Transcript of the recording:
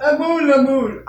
La moule, la moule